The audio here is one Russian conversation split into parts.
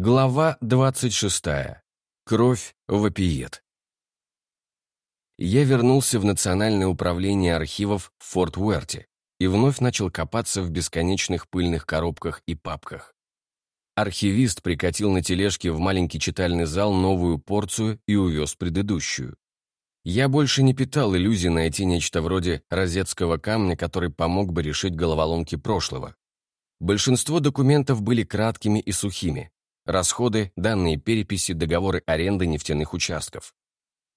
Глава 26. Кровь вопиет. Я вернулся в Национальное управление архивов в Форт Уэрте и вновь начал копаться в бесконечных пыльных коробках и папках. Архивист прикатил на тележке в маленький читальный зал новую порцию и увез предыдущую. Я больше не питал иллюзий найти нечто вроде розетского камня, который помог бы решить головоломки прошлого. Большинство документов были краткими и сухими. Расходы, данные переписи, договоры аренды нефтяных участков.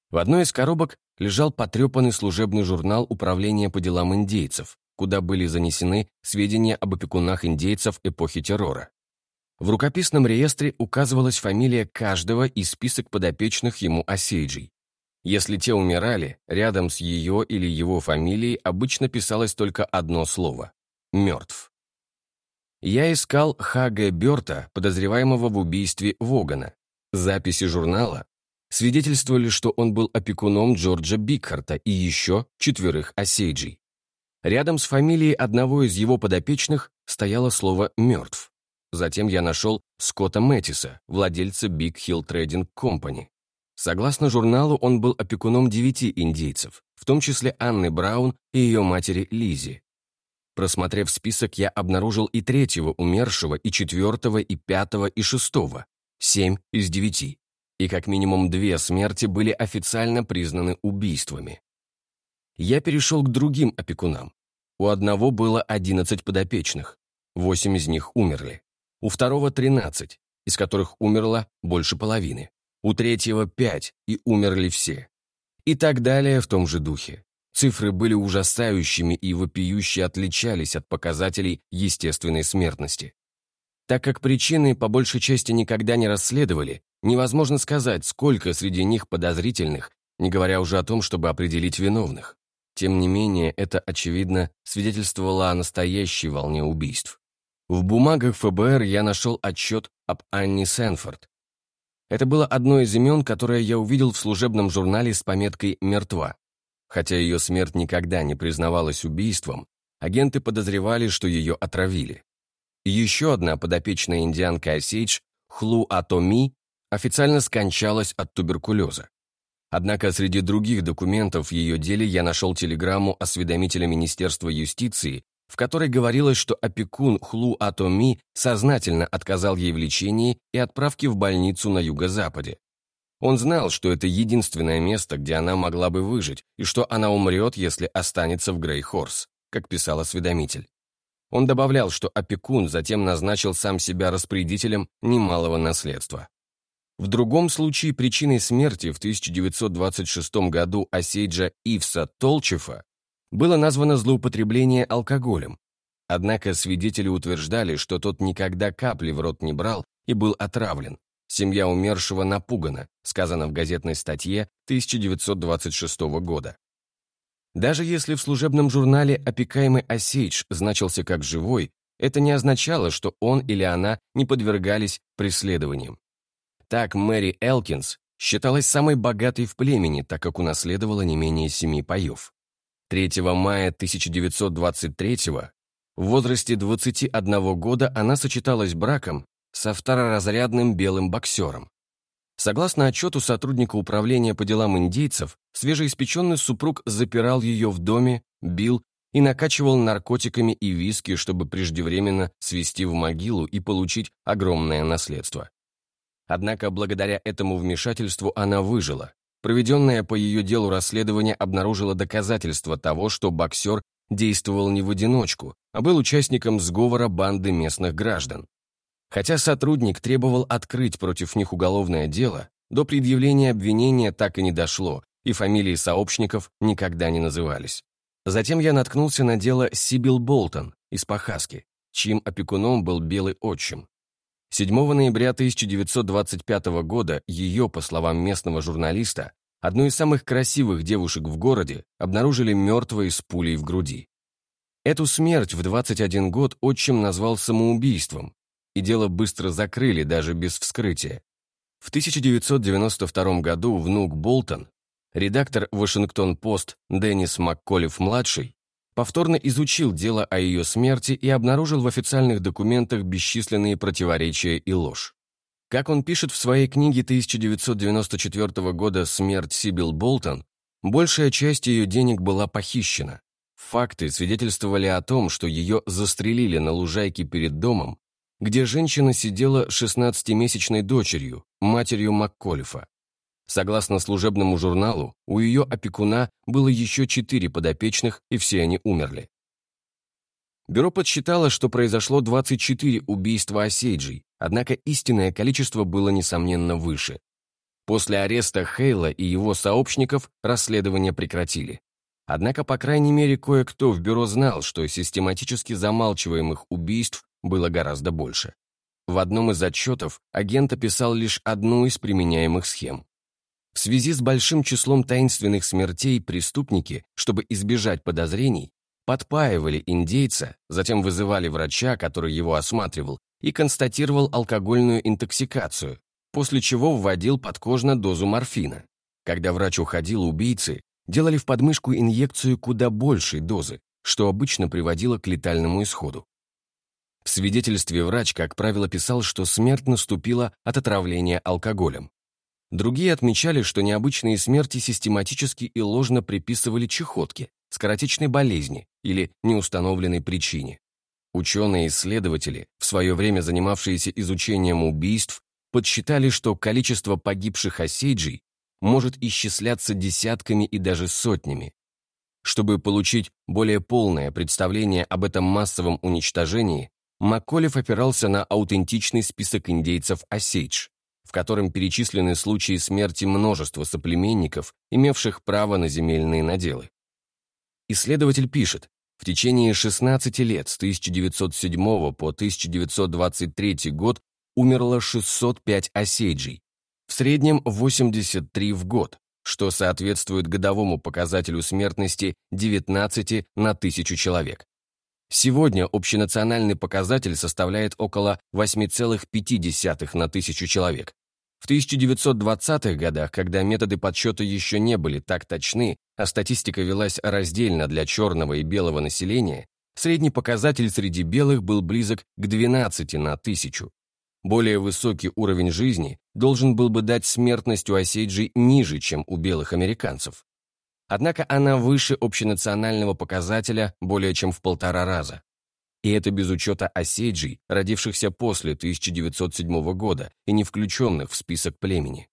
В одной из коробок лежал потрепанный служебный журнал Управления по делам индейцев, куда были занесены сведения об опекунах индейцев эпохи террора. В рукописном реестре указывалась фамилия каждого и список подопечных ему осейджей. Если те умирали, рядом с ее или его фамилией обычно писалось только одно слово – «мертв». Я искал Х.Г. Бёрта, подозреваемого в убийстве Вогана. Записи журнала свидетельствовали, что он был опекуном Джорджа Бикхарта и еще четверых осейджей. Рядом с фамилией одного из его подопечных стояло слово «мертв». Затем я нашел Скотта Мэттиса, владельца Big Hill Trading Company. Согласно журналу, он был опекуном девяти индейцев, в том числе Анны Браун и ее матери Лизи. Просмотрев список, я обнаружил и третьего умершего, и четвертого, и пятого, и шестого. Семь из девяти. И как минимум две смерти были официально признаны убийствами. Я перешел к другим опекунам. У одного было одиннадцать подопечных. Восемь из них умерли. У второго тринадцать, из которых умерло больше половины. У третьего пять, и умерли все. И так далее в том же духе. Цифры были ужасающими и вопиюще отличались от показателей естественной смертности. Так как причины по большей части никогда не расследовали, невозможно сказать, сколько среди них подозрительных, не говоря уже о том, чтобы определить виновных. Тем не менее, это, очевидно, свидетельствовало о настоящей волне убийств. В бумагах ФБР я нашел отчет об Анне Сенфорд. Это было одно из имен, которое я увидел в служебном журнале с пометкой «Мертва». Хотя ее смерть никогда не признавалась убийством, агенты подозревали, что ее отравили. Еще одна подопечная индианка Осейдж, Хлу Атоми, официально скончалась от туберкулеза. Однако среди других документов в ее деле я нашел телеграмму осведомителя Министерства юстиции, в которой говорилось, что опекун Хлу Атоми сознательно отказал ей в лечении и отправке в больницу на юго-западе. Он знал, что это единственное место, где она могла бы выжить, и что она умрет, если останется в Грейхорс, как писал осведомитель. Он добавлял, что опекун затем назначил сам себя распорядителем немалого наследства. В другом случае причиной смерти в 1926 году Осейджа Ивса Толчефа было названо злоупотребление алкоголем. Однако свидетели утверждали, что тот никогда капли в рот не брал и был отравлен, Семья умершего напугана, сказано в газетной статье 1926 года. Даже если в служебном журнале опекаемый Осейдж значился как живой, это не означало, что он или она не подвергались преследованиям. Так Мэри Элкинс считалась самой богатой в племени, так как унаследовала не менее семи паев. 3 мая 1923 в возрасте 21 года она сочеталась браком со второразрядным белым боксером. Согласно отчету сотрудника управления по делам индейцев, свежеиспеченный супруг запирал ее в доме, бил и накачивал наркотиками и виски, чтобы преждевременно свести в могилу и получить огромное наследство. Однако благодаря этому вмешательству она выжила. Проведенное по ее делу расследование обнаружило доказательства того, что боксер действовал не в одиночку, а был участником сговора банды местных граждан. Хотя сотрудник требовал открыть против них уголовное дело, до предъявления обвинения так и не дошло, и фамилии сообщников никогда не назывались. Затем я наткнулся на дело Сибил Болтон из Пахаски, чьим опекуном был белый отчим. 7 ноября 1925 года ее, по словам местного журналиста, одну из самых красивых девушек в городе, обнаружили мертвой с пулей в груди. Эту смерть в 21 год отчим назвал самоубийством, и дело быстро закрыли даже без вскрытия. В 1992 году внук Болтон, редактор «Вашингтон-Пост» Деннис Макколев-младший, повторно изучил дело о ее смерти и обнаружил в официальных документах бесчисленные противоречия и ложь. Как он пишет в своей книге 1994 года «Смерть Сибил Болтон», большая часть ее денег была похищена. Факты свидетельствовали о том, что ее застрелили на лужайке перед домом, где женщина сидела 16-месячной дочерью, матерью Макколифа. Согласно служебному журналу, у ее опекуна было еще четыре подопечных, и все они умерли. Бюро подсчитало, что произошло 24 убийства осейджей, однако истинное количество было, несомненно, выше. После ареста Хейла и его сообщников расследование прекратили. Однако, по крайней мере, кое-кто в бюро знал, что систематически замалчиваемых убийств было гораздо больше. В одном из отчетов агент описал лишь одну из применяемых схем. В связи с большим числом таинственных смертей преступники, чтобы избежать подозрений, подпаивали индейца, затем вызывали врача, который его осматривал, и констатировал алкогольную интоксикацию, после чего вводил подкожно дозу морфина. Когда врач уходил, убийцы делали в подмышку инъекцию куда большей дозы, что обычно приводило к летальному исходу. В свидетельстве врач, как правило, писал, что смерть наступила от отравления алкоголем. Другие отмечали, что необычные смерти систематически и ложно приписывали чехотке, скоротечной болезни или неустановленной причине. Ученые-исследователи, в свое время занимавшиеся изучением убийств, подсчитали, что количество погибших осейджей может исчисляться десятками и даже сотнями. Чтобы получить более полное представление об этом массовом уничтожении, Макколев опирался на аутентичный список индейцев Осейдж, в котором перечислены случаи смерти множества соплеменников, имевших право на земельные наделы. Исследователь пишет, в течение 16 лет с 1907 по 1923 год умерло 605 осейджей, в среднем 83 в год, что соответствует годовому показателю смертности 19 на тысячу человек. Сегодня общенациональный показатель составляет около 8,5 на тысячу человек. В 1920-х годах, когда методы подсчета еще не были так точны, а статистика велась раздельно для черного и белого населения, средний показатель среди белых был близок к 12 на тысячу. Более высокий уровень жизни должен был бы дать смертность у осейджей ниже, чем у белых американцев. Однако она выше общенационального показателя более чем в полтора раза. И это без учета осейджей, родившихся после 1907 года и не включенных в список племени.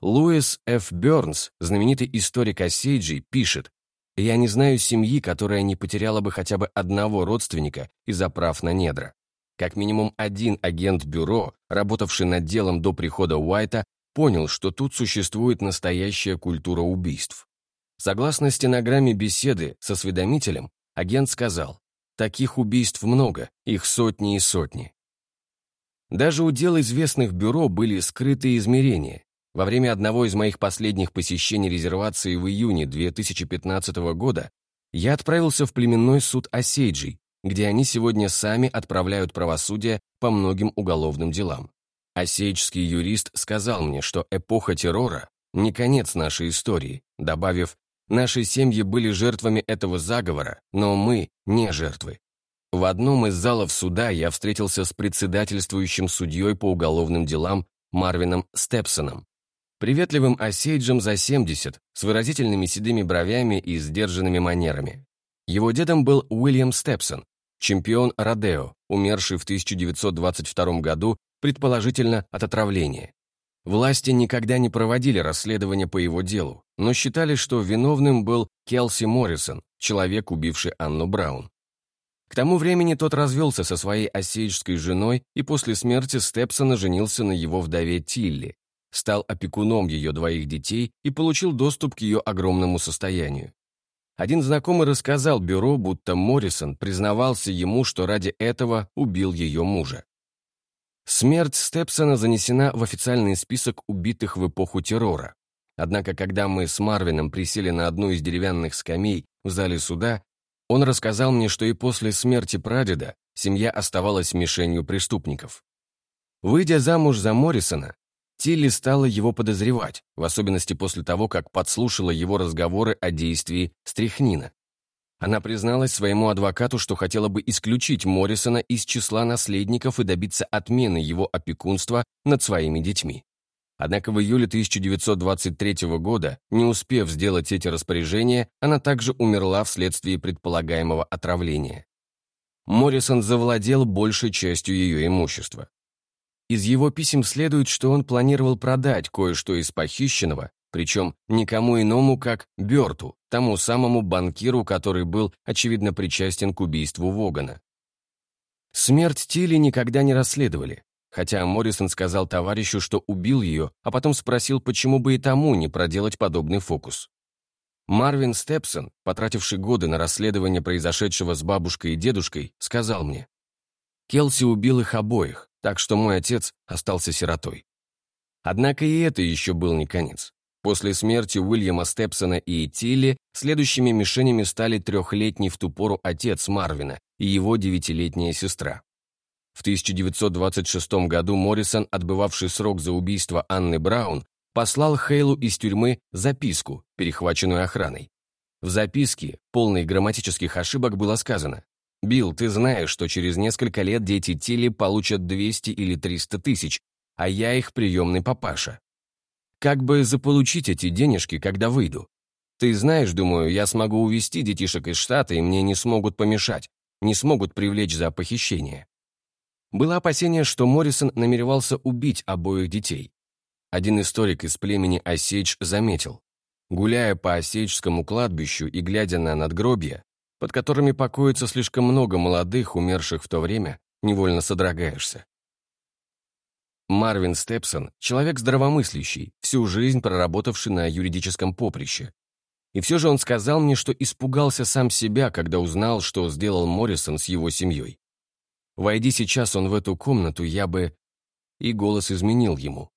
Луис Ф. Бернс, знаменитый историк осейджей, пишет, «Я не знаю семьи, которая не потеряла бы хотя бы одного родственника из-за прав на недра. Как минимум один агент бюро, работавший над делом до прихода Уайта, понял, что тут существует настоящая культура убийств. Согласно стенограмме беседы с осведомителем, агент сказал, «Таких убийств много, их сотни и сотни». Даже у дел известных бюро были скрытые измерения. Во время одного из моих последних посещений резервации в июне 2015 года я отправился в племенной суд Осейджей, где они сегодня сами отправляют правосудие по многим уголовным делам. Осейджский юрист сказал мне, что эпоха террора не конец нашей истории, добавив, Наши семьи были жертвами этого заговора, но мы не жертвы. В одном из залов суда я встретился с председательствующим судьей по уголовным делам Марвином Степсоном, приветливым осейджем за 70, с выразительными седыми бровями и сдержанными манерами. Его дедом был Уильям Степсон, чемпион Родео, умерший в 1922 году, предположительно от отравления. Власти никогда не проводили расследование по его делу, но считали, что виновным был Келси Моррисон, человек, убивший Анну Браун. К тому времени тот развелся со своей осейджской женой и после смерти Степсона женился на его вдове Тилли, стал опекуном ее двоих детей и получил доступ к ее огромному состоянию. Один знакомый рассказал бюро, будто Моррисон признавался ему, что ради этого убил ее мужа. Смерть Степсона занесена в официальный список убитых в эпоху террора. Однако, когда мы с Марвином присели на одну из деревянных скамей в зале суда, он рассказал мне, что и после смерти прадеда семья оставалась мишенью преступников. Выйдя замуж за Моррисона, Тилли стала его подозревать, в особенности после того, как подслушала его разговоры о действии стряхнина. Она призналась своему адвокату, что хотела бы исключить Моррисона из числа наследников и добиться отмены его опекунства над своими детьми. Однако в июле 1923 года, не успев сделать эти распоряжения, она также умерла вследствие предполагаемого отравления. Моррисон завладел большей частью ее имущества. Из его писем следует, что он планировал продать кое-что из похищенного, причем никому иному, как Берту, тому самому банкиру, который был, очевидно, причастен к убийству Вогана. Смерть Тилли никогда не расследовали, хотя Моррисон сказал товарищу, что убил ее, а потом спросил, почему бы и тому не проделать подобный фокус. Марвин Степсон, потративший годы на расследование произошедшего с бабушкой и дедушкой, сказал мне, «Келси убил их обоих, так что мой отец остался сиротой». Однако и это еще был не конец. После смерти Уильяма Степсона и Тилли следующими мишенями стали трехлетний в ту пору отец Марвина и его девятилетняя сестра. В 1926 году Моррисон, отбывавший срок за убийство Анны Браун, послал Хейлу из тюрьмы записку, перехваченную охраной. В записке, полной грамматических ошибок, было сказано «Билл, ты знаешь, что через несколько лет дети Тилли получат 200 или 300 тысяч, а я их приемный папаша. Как бы заполучить эти денежки, когда выйду? Ты знаешь, думаю, я смогу увезти детишек из штата, и мне не смогут помешать, не смогут привлечь за похищение. Было опасение, что Моррисон намеревался убить обоих детей. Один историк из племени Осейдж заметил, гуляя по Осейджскому кладбищу и глядя на надгробья, под которыми покоится слишком много молодых, умерших в то время, невольно содрогаешься. Марвин Степсон – человек здравомыслящий, всю жизнь проработавший на юридическом поприще. И все же он сказал мне, что испугался сам себя, когда узнал, что сделал Моррисон с его семьей. Войди сейчас он в эту комнату, я бы... И голос изменил ему.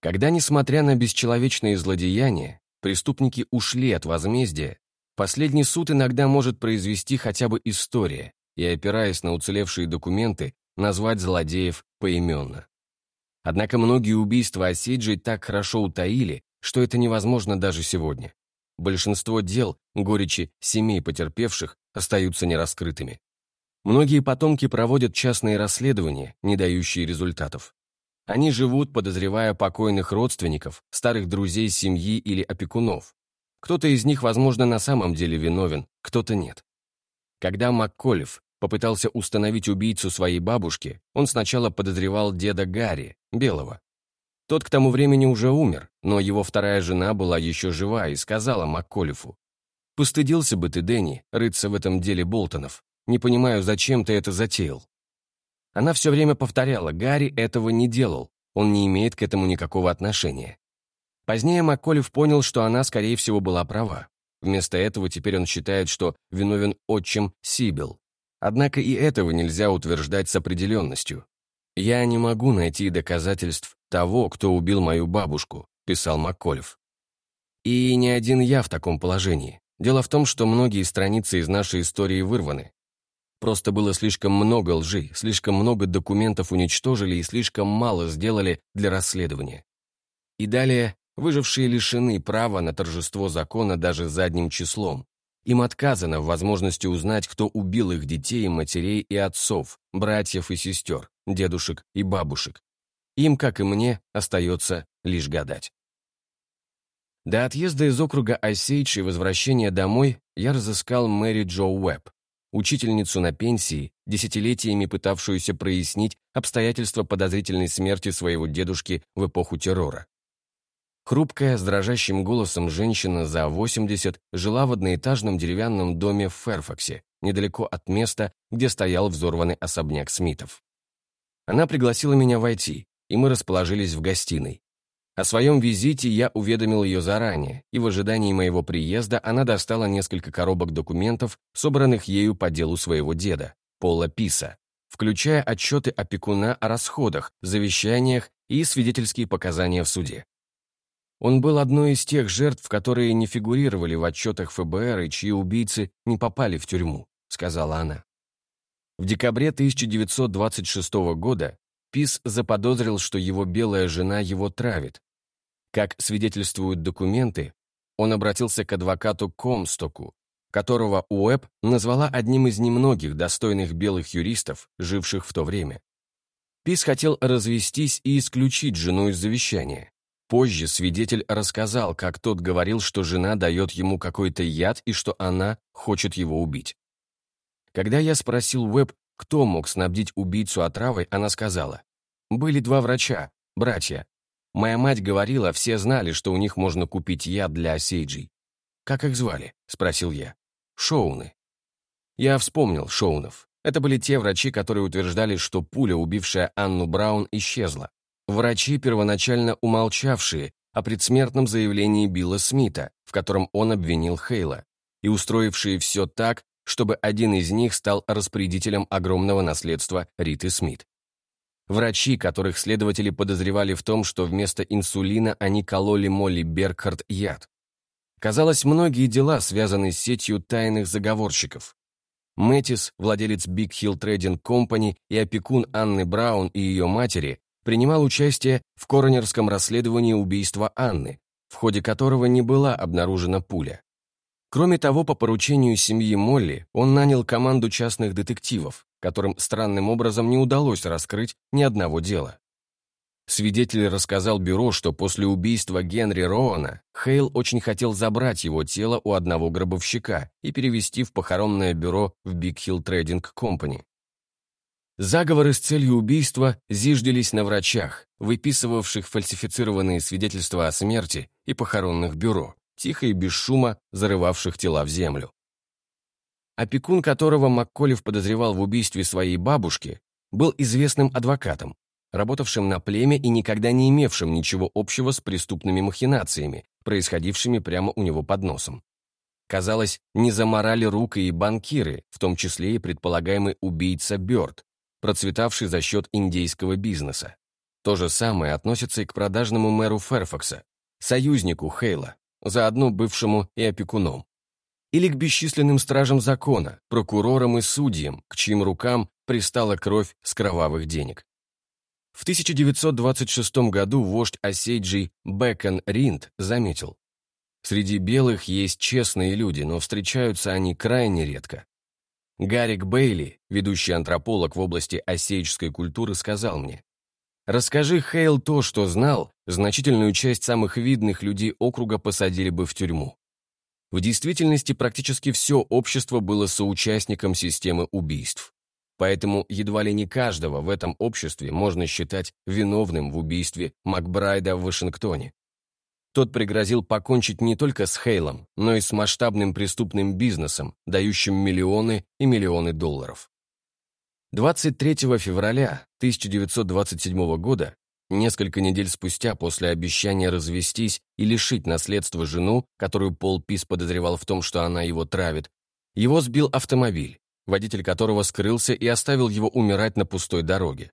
Когда, несмотря на бесчеловечные злодеяния, преступники ушли от возмездия, последний суд иногда может произвести хотя бы история, и, опираясь на уцелевшие документы, назвать злодеев поименно. Однако многие убийства Осейджей так хорошо утаили, что это невозможно даже сегодня. Большинство дел, горечи семей потерпевших, остаются нераскрытыми. Многие потомки проводят частные расследования, не дающие результатов. Они живут, подозревая покойных родственников, старых друзей семьи или опекунов. Кто-то из них, возможно, на самом деле виновен, кто-то нет. Когда МакКолев попытался установить убийцу своей бабушки, он сначала подозревал деда Гарри, Белого. Тот к тому времени уже умер, но его вторая жена была еще жива и сказала МакКолефу, «Постыдился бы ты, Дэнни, рыться в этом деле Болтонов. Не понимаю, зачем ты это затеял». Она все время повторяла, Гарри этого не делал, он не имеет к этому никакого отношения. Позднее Макколев понял, что она, скорее всего, была права. Вместо этого теперь он считает, что виновен отчим Сибил. Однако и этого нельзя утверждать с определенностью. «Я не могу найти доказательств того, кто убил мою бабушку», писал Макколев. И не один я в таком положении. Дело в том, что многие страницы из нашей истории вырваны, Просто было слишком много лжи, слишком много документов уничтожили и слишком мало сделали для расследования. И далее, выжившие лишены права на торжество закона даже задним числом. Им отказано в возможности узнать, кто убил их детей, матерей и отцов, братьев и сестер, дедушек и бабушек. Им, как и мне, остается лишь гадать. До отъезда из округа Осейдж и возвращения домой я разыскал Мэри Джо Уэбб, учительницу на пенсии, десятилетиями пытавшуюся прояснить обстоятельства подозрительной смерти своего дедушки в эпоху террора. Хрупкая, с дрожащим голосом женщина за 80 жила в одноэтажном деревянном доме в Ферфаксе, недалеко от места, где стоял взорванный особняк Смитов. Она пригласила меня войти, и мы расположились в гостиной. О своем визите я уведомил ее заранее, и в ожидании моего приезда она достала несколько коробок документов, собранных ею по делу своего деда, Пола Писа, включая отчеты опекуна о расходах, завещаниях и свидетельские показания в суде. Он был одной из тех жертв, которые не фигурировали в отчетах ФБР и чьи убийцы не попали в тюрьму, сказала она. В декабре 1926 года Пис заподозрил, что его белая жена его травит, как свидетельствуют документы, он обратился к адвокату Комстоку, которого Уэб назвала одним из немногих достойных белых юристов, живших в то время. Пис хотел развестись и исключить жену из завещания. Позже свидетель рассказал, как тот говорил, что жена дает ему какой-то яд и что она хочет его убить. Когда я спросил Уэб, кто мог снабдить убийцу отравой, она сказала, «Были два врача, братья. Моя мать говорила, все знали, что у них можно купить яд для осейджей. «Как их звали?» — спросил я. «Шоуны». Я вспомнил Шоунов. Это были те врачи, которые утверждали, что пуля, убившая Анну Браун, исчезла. Врачи, первоначально умолчавшие о предсмертном заявлении Билла Смита, в котором он обвинил Хейла, и устроившие все так, чтобы один из них стал распорядителем огромного наследства Риты Смит. Врачи, которых следователи подозревали в том, что вместо инсулина они кололи Молли Беркхарт яд. Казалось, многие дела связаны с сетью тайных заговорщиков. Мэтис, владелец Big Hill Trading Company и опекун Анны Браун и ее матери, принимал участие в коронерском расследовании убийства Анны, в ходе которого не была обнаружена пуля. Кроме того, по поручению семьи Молли он нанял команду частных детективов, которым странным образом не удалось раскрыть ни одного дела. Свидетель рассказал бюро, что после убийства Генри Роуна Хейл очень хотел забрать его тело у одного гробовщика и перевести в похоронное бюро в Hill Trading Company. Заговоры с целью убийства зиждились на врачах, выписывавших фальсифицированные свидетельства о смерти и похоронных бюро, тихо и без шума зарывавших тела в землю. Опекун, которого Макколев подозревал в убийстве своей бабушки, был известным адвокатом, работавшим на племя и никогда не имевшим ничего общего с преступными махинациями, происходившими прямо у него под носом. Казалось, не заморали рук и банкиры, в том числе и предполагаемый убийца Бёрд, процветавший за счет индейского бизнеса. То же самое относится и к продажному мэру Ферфакса, союзнику Хейла, заодно бывшему и опекуном. Или к бесчисленным стражам закона, прокурорам и судьям, к чьим рукам пристала кровь с кровавых денег. В 1926 году вождь Осейджи Бекон Ринд заметил, «Среди белых есть честные люди, но встречаются они крайне редко». Гарик Бейли, ведущий антрополог в области осейджской культуры, сказал мне, «Расскажи Хейл то, что знал, значительную часть самых видных людей округа посадили бы в тюрьму». В действительности практически все общество было соучастником системы убийств. Поэтому едва ли не каждого в этом обществе можно считать виновным в убийстве Макбрайда в Вашингтоне. Тот пригрозил покончить не только с Хейлом, но и с масштабным преступным бизнесом, дающим миллионы и миллионы долларов. 23 февраля 1927 года, несколько недель спустя после обещания развестись и лишить наследства жену, которую Пол Пис подозревал в том, что она его травит, его сбил автомобиль, водитель которого скрылся и оставил его умирать на пустой дороге.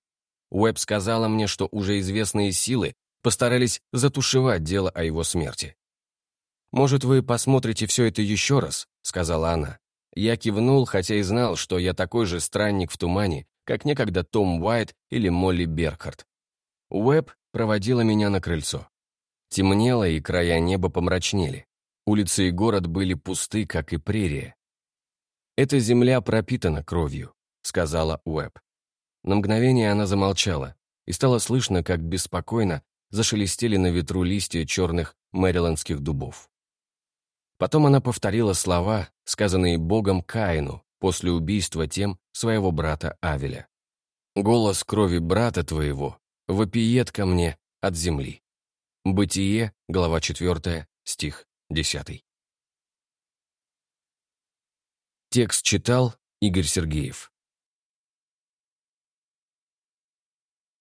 Уэб сказала мне, что уже известные силы постарались затушевать дело о его смерти. «Может, вы посмотрите все это еще раз?» — сказала она. Я кивнул, хотя и знал, что я такой же странник в тумане, как некогда Том Уайт или Молли Беркхарт. Уэб проводила меня на крыльцо. Темнело, и края неба помрачнели. Улицы и город были пусты, как и прерия. «Эта земля пропитана кровью», — сказала Уэб. На мгновение она замолчала, и стало слышно, как беспокойно зашелестели на ветру листья черных мэрилендских дубов. Потом она повторила слова, сказанные Богом Каину после убийства тем своего брата Авеля. «Голос крови брата твоего вопиет ко мне от земли». Бытие, глава 4, стих 10. Текст читал Игорь Сергеев.